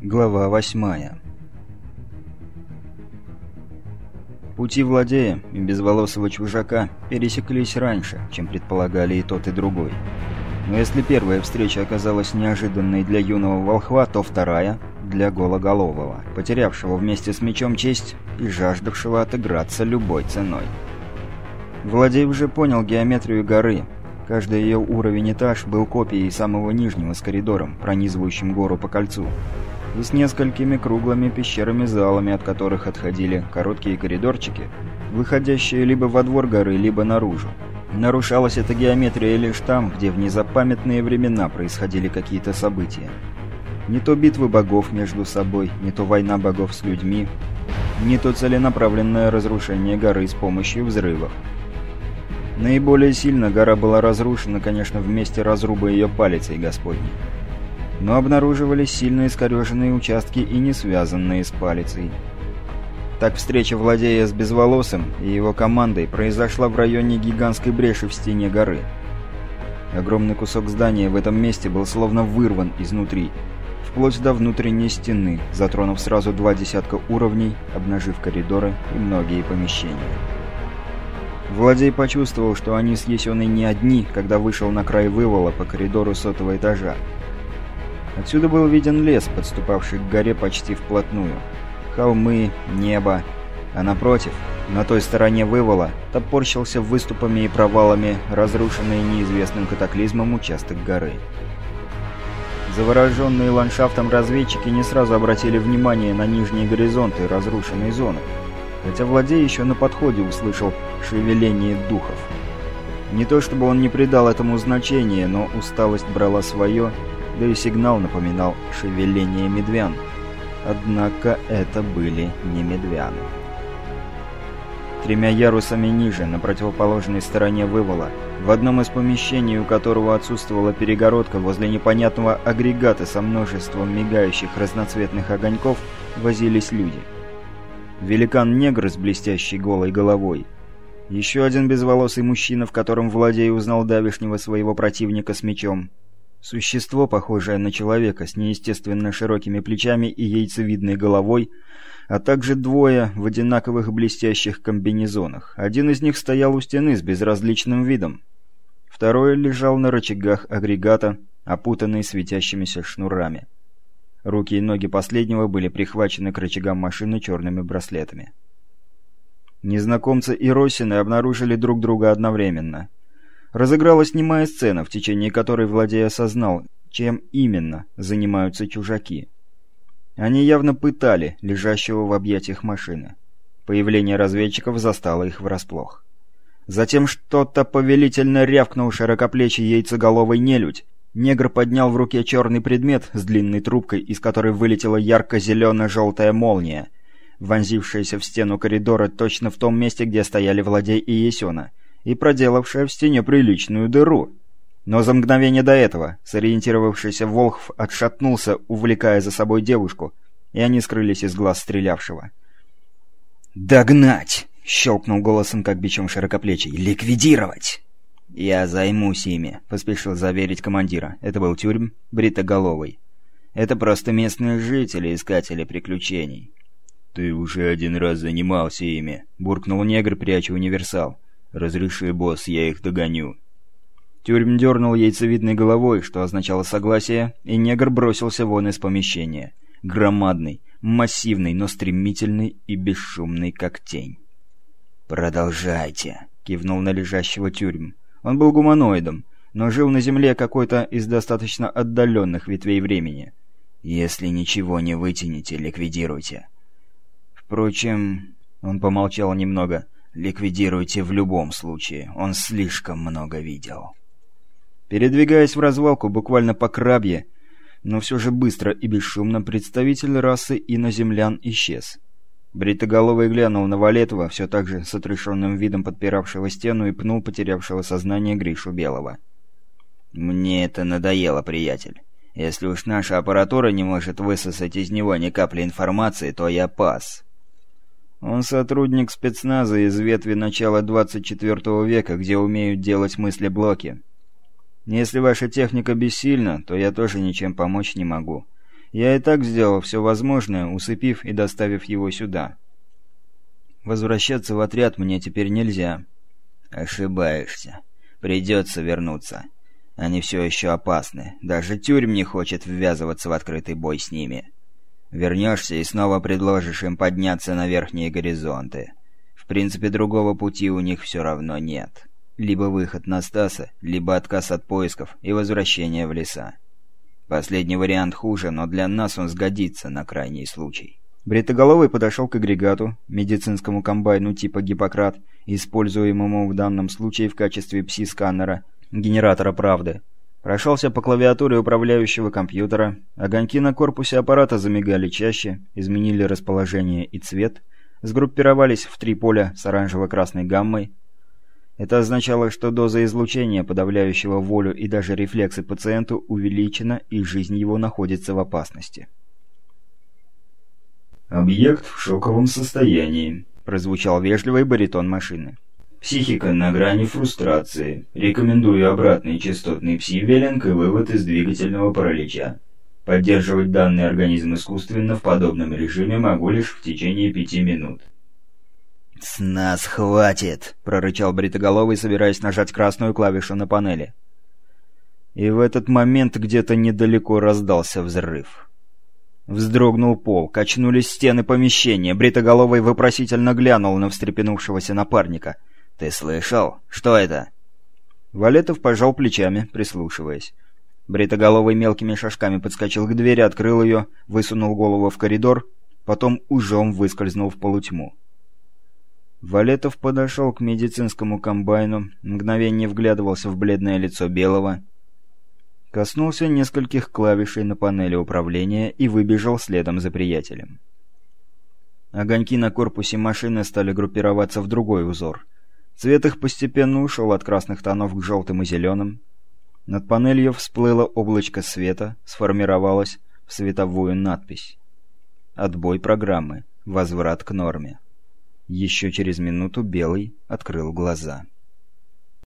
Глава восьмая Пути Владея и безволосого чужака пересеклись раньше, чем предполагали и тот, и другой. Но если первая встреча оказалась неожиданной для юного волхва, то вторая — для гологолового, потерявшего вместе с мечом честь и жаждавшего отыграться любой ценой. Владей уже понял геометрию горы. Каждый ее уровень-этаж был копией самого нижнего с коридором, пронизывающим гору по кольцу и с несколькими круглыми пещерами-залами, от которых отходили короткие коридорчики, выходящие либо во двор горы, либо наружу. Нарушалась эта геометрия лишь там, где в незапамятные времена происходили какие-то события. Не то битвы богов между собой, не то война богов с людьми, не то целенаправленное разрушение горы с помощью взрывов. Наиболее сильно гора была разрушена, конечно, в месте разруба ее палицей Господней но обнаруживались сильно искореженные участки и не связанные с палицей. Так встреча владея с Безволосым и его командой произошла в районе гигантской бреши в стене горы. Огромный кусок здания в этом месте был словно вырван изнутри, вплоть до внутренней стены, затронув сразу два десятка уровней, обнажив коридоры и многие помещения. Владей почувствовал, что они с Есеной не одни, когда вышел на край вывала по коридору сотого этажа. Отсюда был виден лес, подступавший к горе почти вплотную. Холмы, небо. А напротив, на той стороне вывала, топорщился выступами и провалами разрушенный неизвестным катаклизмом участок горы. Завороженные ландшафтом разведчики не сразу обратили внимание на нижние горизонты разрушенной зоны, хотя Владей еще на подходе услышал шевеление духов. Не то чтобы он не придал этому значения, но усталость брала свое, да и сигнал напоминал шевеление медвян. Однако это были не медвяны. Тремя ярусами ниже, на противоположной стороне вывала, в одном из помещений, у которого отсутствовала перегородка возле непонятного агрегата со множеством мигающих разноцветных огоньков, возились люди. Великан-негр с блестящей голой головой. Еще один безволосый мужчина, в котором Владей узнал давишнего своего противника с мечом. Существо, похожее на человека, с неестественно широкими плечами и яйцевидной головой, а также двое в одинаковых блестящих комбинезонах. Один из них стоял у стены с безразличным видом. Второй лежал на рычагах агрегата, опутанный светящимися шнурами. Руки и ноги последнего были прихвачены к рычагам машины черными браслетами. Незнакомцы и Росины обнаружили друг друга одновременно разыгралась немая сцена, в течение которой Владей осознал, чем именно занимаются чужаки. Они явно пытали лежащего в объятиях машины. Появление разведчиков застало их врасплох. Затем что-то повелительно рявкнул широкоплечий яйцеголовый нелюдь. Негр поднял в руке черный предмет с длинной трубкой, из которой вылетела ярко-зелено-желтая молния, вонзившаяся в стену коридора точно в том месте, где стояли Владей и Есена — и проделавшая в стене приличную дыру. Но за мгновение до этого сориентировавшийся Волхв отшатнулся, увлекая за собой девушку, и они скрылись из глаз стрелявшего. «Догнать!» — щелкнул голосом, как бичом широкоплечий. «Ликвидировать!» «Я займусь ими», — поспешил заверить командира. Это был тюрьм бритоголовый. «Это просто местные жители, искатели приключений». «Ты уже один раз занимался ими», — буркнул негр, пряча универсал. «Разреши, босс, я их догоню». Тюрьм дернул яйцевидной головой, что означало согласие, и негр бросился вон из помещения. Громадный, массивный, но стремительный и бесшумный, как тень. «Продолжайте», — кивнул на лежащего тюрьм. Он был гуманоидом, но жил на Земле какой-то из достаточно отдаленных ветвей времени. «Если ничего не вытянете, ликвидируйте». Впрочем, он помолчал немного — Ликвидируйте в любом случае, он слишком много видел. Передвигаясь в развалку буквально по крабье, но все же быстро и бесшумно представитель расы иноземлян исчез. Бритоголовый глянул на Валетова, все так же с отрешенным видом подпиравшего стену, и пнул потерявшего сознание Гришу Белого. «Мне это надоело, приятель. Если уж наша аппаратура не может высосать из него ни капли информации, то я пас». Он сотрудник спецназа из ветви начала 24 века, где умеют делать мысли-блоки. Если ваша техника бессильна, то я тоже ничем помочь не могу. Я и так сделал все возможное, усыпив и доставив его сюда. Возвращаться в отряд мне теперь нельзя. Ошибаешься. Придется вернуться. Они все еще опасны. Даже тюрьм не хочет ввязываться в открытый бой с ними. Вернешься и снова предложишь им подняться на верхние горизонты. В принципе, другого пути у них все равно нет. Либо выход на Стаса, либо отказ от поисков и возвращение в леса. Последний вариант хуже, но для нас он сгодится на крайний случай. Бритоголовый подошел к агрегату, медицинскому комбайну типа «Гиппократ», используемому в данном случае в качестве пси-сканера, генератора правды. Прошелся по клавиатуре управляющего компьютера, огоньки на корпусе аппарата замигали чаще, изменили расположение и цвет, сгруппировались в три поля с оранжево-красной гаммой, это означало, что доза излучения, подавляющего волю и даже рефлексы пациенту, увеличена и жизнь его находится в опасности. «Объект в шоковом состоянии», – прозвучал вежливый баритон машины. «Психика на грани фрустрации. Рекомендую обратный частотный пси-веллинг и вывод из двигательного паралича. Поддерживать данный организм искусственно в подобном режиме могу лишь в течение пяти минут». «С нас хватит!» — прорычал Бритоголовый, собираясь нажать красную клавишу на панели. И в этот момент где-то недалеко раздался взрыв. Вздрогнул пол, качнулись стены помещения. Бритоголовый вопросительно глянул на встрепенувшегося напарника. «Ты слышал? Что это?» Валетов пожал плечами, прислушиваясь. Бритоголовый мелкими шажками подскочил к двери, открыл ее, высунул голову в коридор, потом ужом выскользнул в полутьму. Валетов подошел к медицинскому комбайну, мгновение вглядывался в бледное лицо Белого, коснулся нескольких клавишей на панели управления и выбежал следом за приятелем. Огоньки на корпусе машины стали группироваться в другой узор. Цвет их постепенно ушел от красных тонов к желтым и зеленым. Над панелью всплыло облачко света, сформировалась в световую надпись. Отбой программы. Возврат к норме. Еще через минуту Белый открыл глаза.